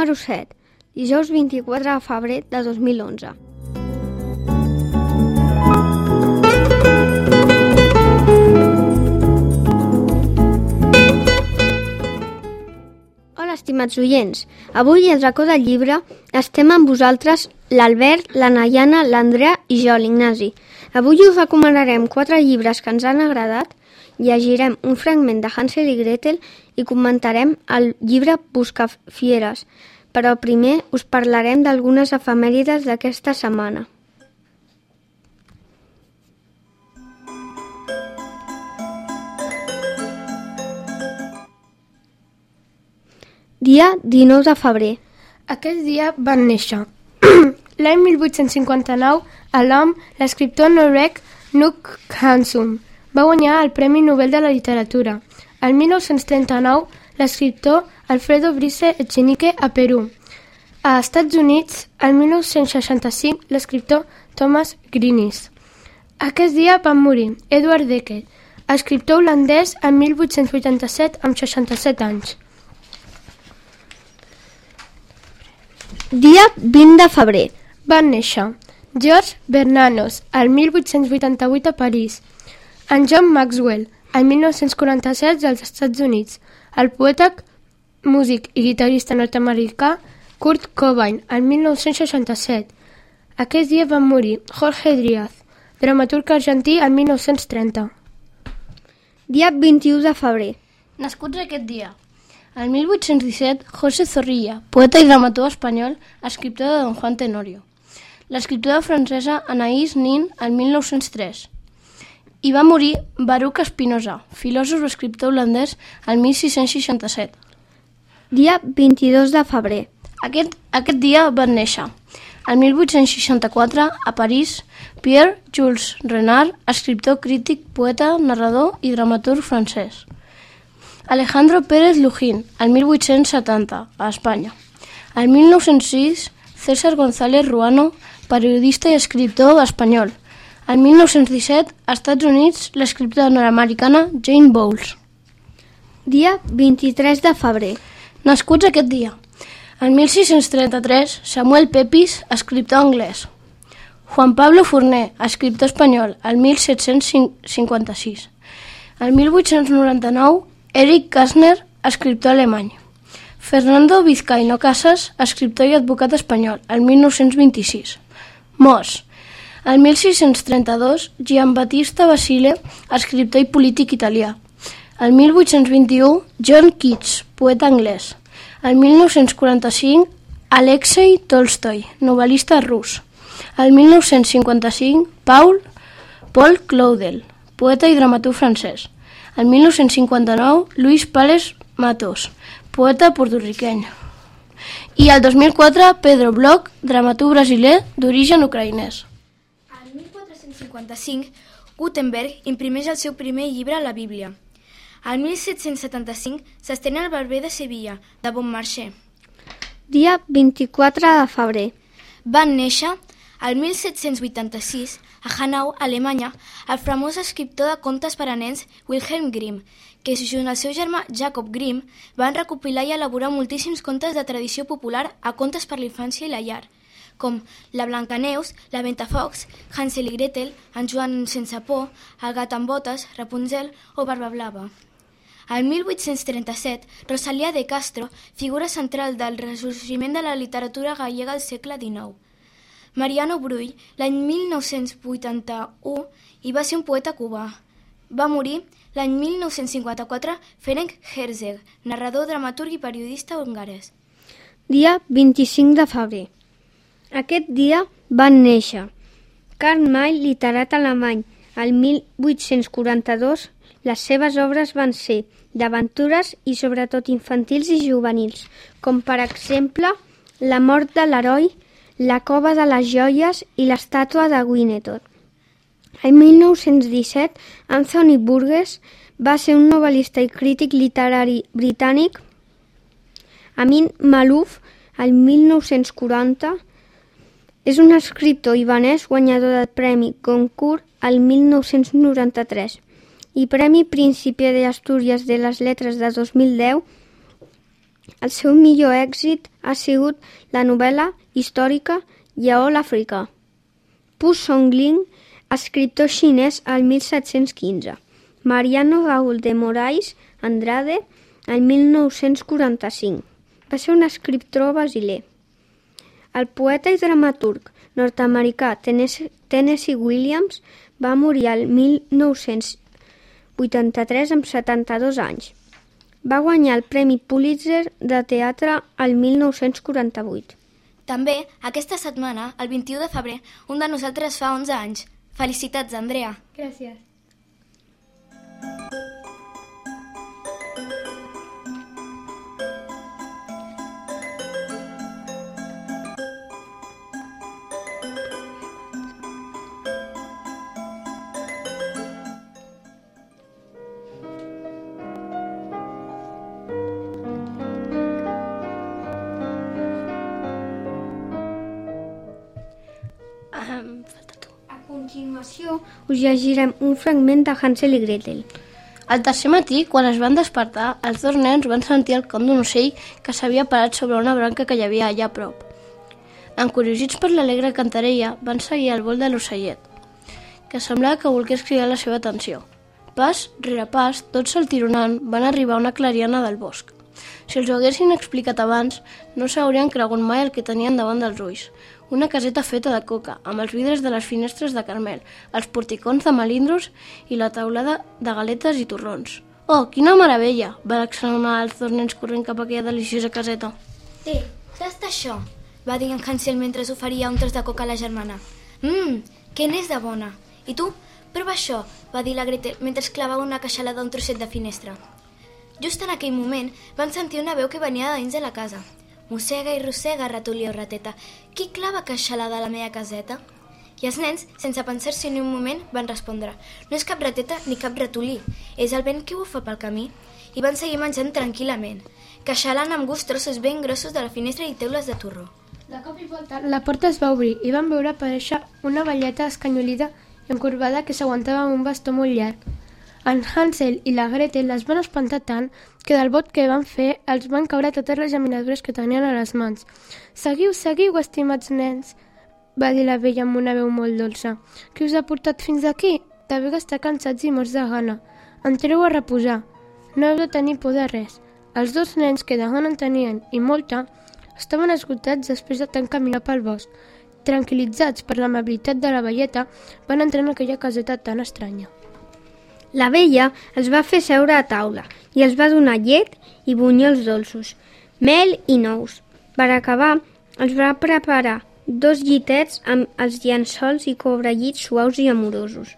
número 7, dijous 24 de febrer de 2011. Hola, estimats oients. Avui, al racó del llibre, estem amb vosaltres l'Albert, la Nayana, l'Andrea i jo, l'Ignasi. Avui us recomanarem quatre llibres que ens han agradat, llegirem un fragment de Hansel i Gretel i comentarem el llibre Buscafieres. Però primer us parlarem d'algunes efemèrides d'aquesta setmana. Dia 19 de febrer. Aquest dia van néixer. L'any 1859, a l'hom, l'escriptor noruec Nuck Hansum va guanyar el Premi Nobel de la Literatura. El 1939, l'escriptor Alfredo Brise Echenique a Perú. A Estats Units, el 1965, l'escriptor Thomas Greenis. Aquest dia van morir Edward Decker, escriptor holandès en 1887 amb 67 anys. Dia 20 de febrer. Van néixer George Bernanos, el 1888 a París, en John Maxwell, el 1947 als Estats Units, el poeta, músic i guitarrista nord-americà Kurt Cobain, el 1967. Aquest dia van morir Jorge Díaz, dramaturg argentí, el 1930. Dia 21 de febrer. Nascuts aquest dia. El 1817, José Zorrilla, poeta i dramaturg espanyol, escriptor de Don Juan Tenorio. L'escriptora francesa Anaïs Nin, el 1903. I va morir Baruch Espinosa, filòsof i escriptor holandès, el 1667. Dia 22 de febrer. Aquest, aquest dia van néixer, el 1864, a París, Pierre Jules Renard, escriptor, crític, poeta, narrador i dramaturg francès. Alejandro Pérez Lujín, el 1870, a Espanya. El 1906, César González Ruano, periodista i escriptor espanyol. El 1917, als Estats Units, l'escriptora nord-americana Jane Bowles. Dia 23 de febrer. Nascuts aquest dia. En 1633, Samuel Pepys, escriptor anglès. Juan Pablo Forner, escriptor espanyol, el 1756. El 1899, Eric Kastner, escriptor alemany. Fernando Vizcaíno Casas, escriptor i advocat espanyol, el 1926. Mos. El 1632, Gian Battista Basile, escriptor i polític italià. El 1821, John Keats, poeta anglès. El 1945, Alexei Tolstoi, novel·lista rus. El 1955, Paul Paul Claudel, poeta i dramaturg francès. El 1959, Luis Pales Matos, poeta portorriqueny. I el 2004, Pedro Bloch, dramaturg brasiler d'origen ucraïnès. El 1455, Gutenberg imprimeix el seu primer llibre, la Bíblia. El 1775 s'estén el barber de Sevilla, de Bonmarché. Dia 24 de febrer. Van néixer el 1786 a Hanau, Alemanya, el famós escriptor de contes per a nens Wilhelm Grimm, que junt al seu germà Jacob Grimm van recopilar i elaborar moltíssims contes de tradició popular a contes per la infància i la llar, com La Blancaneus, La Ventafocs, Hansel i Gretel, En Joan sense por, El gat amb botes, Rapunzel o Barba Blava. El 1837, Rosalía de Castro, figura central del ressorgiment de la literatura gallega al segle XIX. Mariano Brull, l'any 1981, hi va ser un poeta cubà. Va morir l'any 1954 Ferenc Herzeg, narrador, dramaturg i periodista hongarès. Dia 25 de febrer. Aquest dia van néixer Karl May, literat alemany. El 1842 les seves obres van ser d'aventures i sobretot infantils i juvenils, com per exemple La mort de l'heroi, La cova de les joies i l'estàtua de Winnetot. El 1917, Anthony Burgess va ser un novel·lista i crític literari britànic. Amin Malouf, el 1940, és un escriptor ibanès guanyador del Premi Goncourt el 1993 i Premi Príncipe de Astúries de les Lletres de 2010 El seu millor èxit ha sigut la novel·la històrica Lleó l'Africà. Pu Songling, escriptor xinès al 1715. Mariano Raúl de Moraes Andrade, el 1945. Va ser un escriptor brasiler. El poeta i dramaturg nord-americà Tennessee, Williams va morir el 1983 amb 72 anys. Va guanyar el Premi Pulitzer de teatre el 1948. També, aquesta setmana, el 21 de febrer, un de nosaltres fa 11 anys. Felicitats, Andrea. Gràcies. Um, falta tu. A continuació us llegirem un fragment de Hansel i Gretel. Al tercer matí, quan es van despertar, els dos nens van sentir el cant d'un ocell que s'havia parat sobre una branca que hi havia allà a prop. Encuriosits per l'alegre cantarella, van seguir el vol de l'ocellet, que semblava que volgués cridar la seva atenció. Pas rere pas, tots saltironant, van arribar a una clariana del bosc. Si els ho haguessin explicat abans, no s'haurien cregut mai el que tenien davant dels ulls. Una caseta feta de coca, amb els vidres de les finestres de carmel, els porticons de melindros i la taulada de galetes i torrons. Oh, quina meravella! van exclamar els dos nens corrent cap a aquella deliciosa caseta. Té, tasta això, va dir en Hansel mentre oferia un tros de coca a la germana. Mmm, que n'és de bona. I tu? Prova això, va dir la Gretel mentre clavava una queixalada a un trosset de finestra. Just en aquell moment van sentir una veu que venia de dins de la casa. Mossega i rossega, ratolí o rateta. Qui clava queixalada a la meva caseta? I els nens, sense pensar-s'hi ni un moment, van respondre No és cap rateta ni cap ratolí, és el vent que bufa pel camí. I van seguir menjant tranquil·lament, queixalant amb gust trossos ben grossos de la finestra i teules de torró. De cop i volta, la porta es va obrir i van veure aparèixer una velleta escanyolida i encorbada que s'aguantava amb un bastó molt llarg. En Hansel i la Gretel les van espantar tant que del bot que van fer els van caure totes les geminadures que tenien a les mans. Seguiu, seguiu, estimats nens, va dir la vella amb una veu molt dolça. Qui us ha portat fins aquí? Deveu estar cansats i morts de gana. Entreu a reposar. No heu de tenir por de res. Els dos nens, que de gana en tenien, i molta, estaven esgotats després de tant caminar pel bosc. Tranquilitzats per l'amabilitat de la velleta, van entrar en aquella caseta tan estranya. La vella els va fer seure a taula i els va donar llet i bunyols dolços, mel i nous. Per acabar, els va preparar dos llitets amb els llençols i cobrellits suaus i amorosos.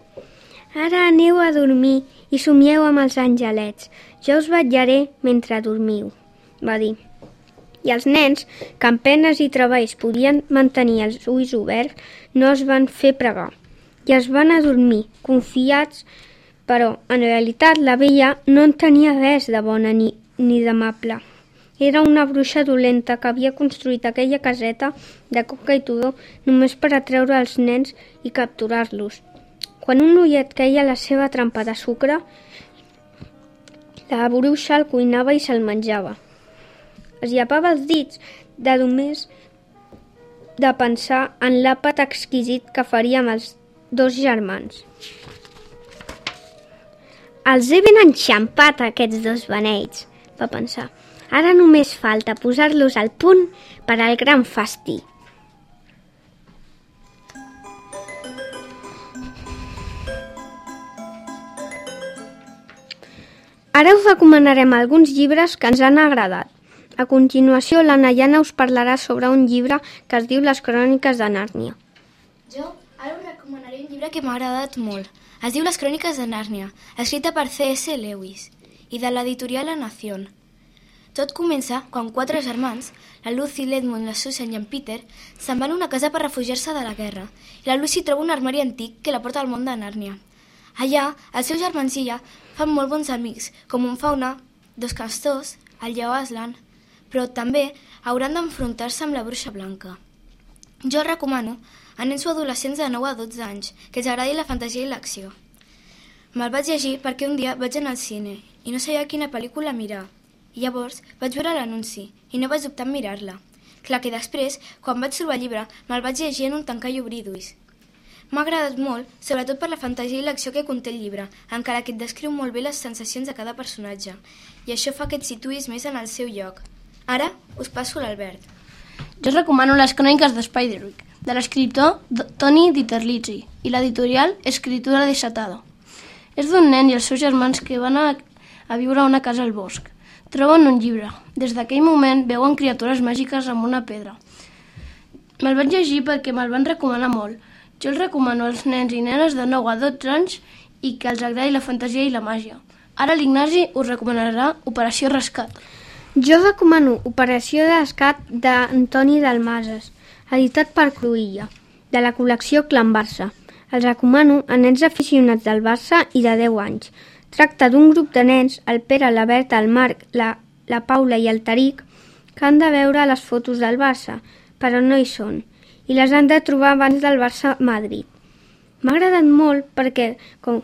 Ara aneu a dormir i somieu amb els angelets. Jo us vetllaré mentre dormiu, va dir. I els nens, que amb penes i treballs podien mantenir els ulls oberts, no es van fer pregar i es van adormir, confiats però, en realitat, la vella no en tenia res de bona ni, ni d'amable. Era una bruixa dolenta que havia construït aquella caseta de coca i tudor només per atreure els nens i capturar-los. Quan un ullet queia la seva trampa de sucre, la bruixa el cuinava i se'l menjava. Es llepava els dits de només de pensar en l'àpat exquisit que faria amb els dos germans. Els he ben enxampat, aquests dos beneits, va pensar. Ara només falta posar-los al punt per al gran festí. Ara us recomanarem alguns llibres que ens han agradat. A continuació, la Nayana us parlarà sobre un llibre que es diu Les cròniques de Nàrnia. Jo ara us recomanaré un llibre que m'ha agradat molt. Es diu Les cròniques de Nàrnia, escrita per C.S. Lewis i de l'editorial La Nación. Tot comença quan quatre germans, la Lucy, l'Edmund, la Susan i en Peter, se'n van a una casa per refugiar-se de la guerra i la Lucy troba un armari antic que la porta al món de Nàrnia. Allà, els seus germans i ella fan molt bons amics, com un fauna, dos castors, el lleó Aslan, però també hauran d'enfrontar-se amb la bruixa blanca. Jo recomano a nens o adolescents de 9 a 12 anys que els agradi la fantasia i l'acció. Me'l vaig llegir perquè un dia vaig anar al cine i no sabia quina pel·lícula mirar. I llavors vaig veure l'anunci i no vaig dubtar en mirar-la. Clar que després, quan vaig trobar el llibre, me'l vaig llegir en un tancar i obrir d'ulls. M'ha agradat molt, sobretot per la fantasia i l'acció que conté el llibre, encara que et descriu molt bé les sensacions de cada personatge, i això fa que et situïs més en el seu lloc. Ara us passo l'Albert. Jo us recomano les cròniques de Spiderwick, de l'escriptor Tony Diterlizzi i l'editorial Escritura desatada. És d'un nen i els seus germans que van a, a viure a una casa al bosc. Troben un llibre. Des d'aquell moment veuen criatures màgiques amb una pedra. Me'l vaig llegir perquè me'l van recomanar molt. Jo el recomano als nens i nenes de 9 a 12 anys i que els agradi la fantasia i la màgia. Ara l'Ignasi us recomanarà Operació Rescat. Jo recomano Operació d'Escat d'Antoni Dalmases, editat per Cruïlla, de la col·lecció Clan Barça. Els recomano a nens aficionats del Barça i de 10 anys. Tracta d'un grup de nens, el Pere, la Berta, el Marc, la, la Paula i el Taric, que han de veure les fotos del Barça, però no hi són, i les han de trobar abans del Barça-Madrid. M'ha agradat molt perquè, com,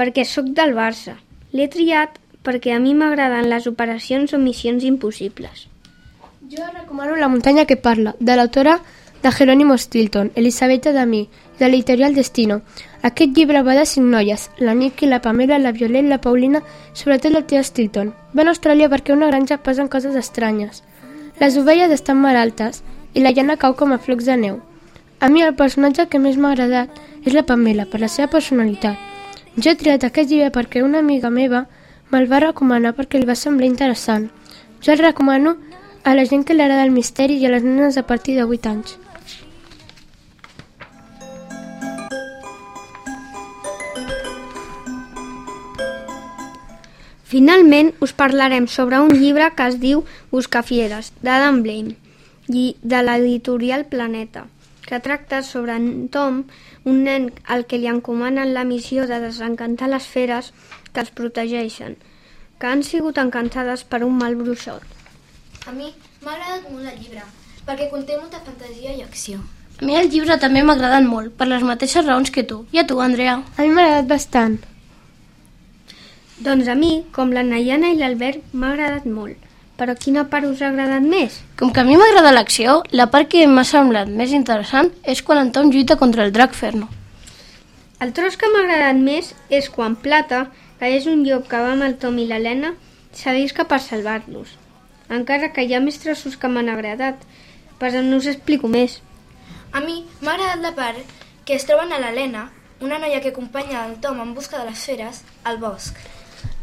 perquè sóc del Barça. L'he triat perquè a mi m'agraden les operacions o missions impossibles. Jo recomano La muntanya que parla, de l'autora de Jerónimo Stilton, Elisabetta Damí, de l'editorial Destino. Aquest llibre va de cinc noies, la Niki, la Pamela, la Violet, la Paulina, sobretot la tia Stilton. Van a Austràlia perquè una granja passen coses estranyes. Les ovelles estan malaltes i la llana cau com a flocs de neu. A mi el personatge que més m'ha agradat és la Pamela, per la seva personalitat. Jo he triat aquest llibre perquè una amiga meva me'l va recomanar perquè li va semblar interessant. Jo el recomano a la gent que li agrada el misteri i a les nenes a partir de 8 anys. Finalment, us parlarem sobre un llibre que es diu Buscafieres, d'Adam Blaine, i de l'editorial Planeta, que tracta sobre en Tom, un nen al que li encomanen la missió de desencantar les feres que els protegeixen, que han sigut encantades per un mal bruixot. A mi m'ha agradat molt el llibre, perquè conté molta fantasia i acció. A mi el llibre també m'ha agradat molt, per les mateixes raons que tu. I a tu, Andrea? A mi m'ha agradat bastant. Doncs a mi, com la Nayana i l'Albert, m'ha agradat molt. Però quina part us ha agradat més? Com que a mi m'agrada l'acció, la part que m'ha semblat més interessant és quan en Tom lluita contra el drac Ferno. El tros que m'ha agradat més és quan Plata, que és un llop que va amb el Tom i l'Helena, s'arrisca per salvar-los. Encara que hi ha més trossos que m'han agradat, però no us explico més. A mi m'ha agradat la part que es troben a l'Helena, una noia que acompanya el Tom en busca de les feres, al bosc.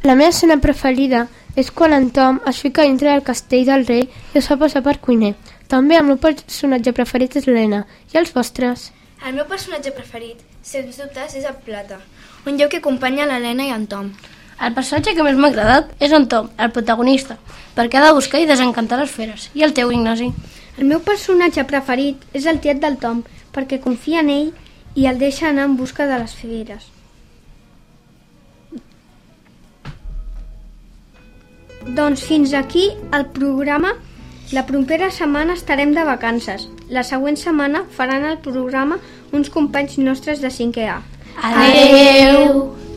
La meva escena preferida és quan en Tom es fica dintre del castell del rei i es fa passar per cuiner. També el meu personatge preferit és l'Helena. I els vostres? El meu personatge preferit, sens dubtes, és el Plata, un lloc que acompanya l'Helena i en Tom. El personatge que més m'ha agradat és en Tom, el protagonista, perquè ha de buscar i desencantar les feres. I el teu, Ignasi? El meu personatge preferit és el tiet del Tom, perquè confia en ell i el deixa anar en busca de les feres. Doncs fins aquí el programa. La propera setmana estarem de vacances. La següent setmana faran el programa uns companys nostres de 5è A. Adeu!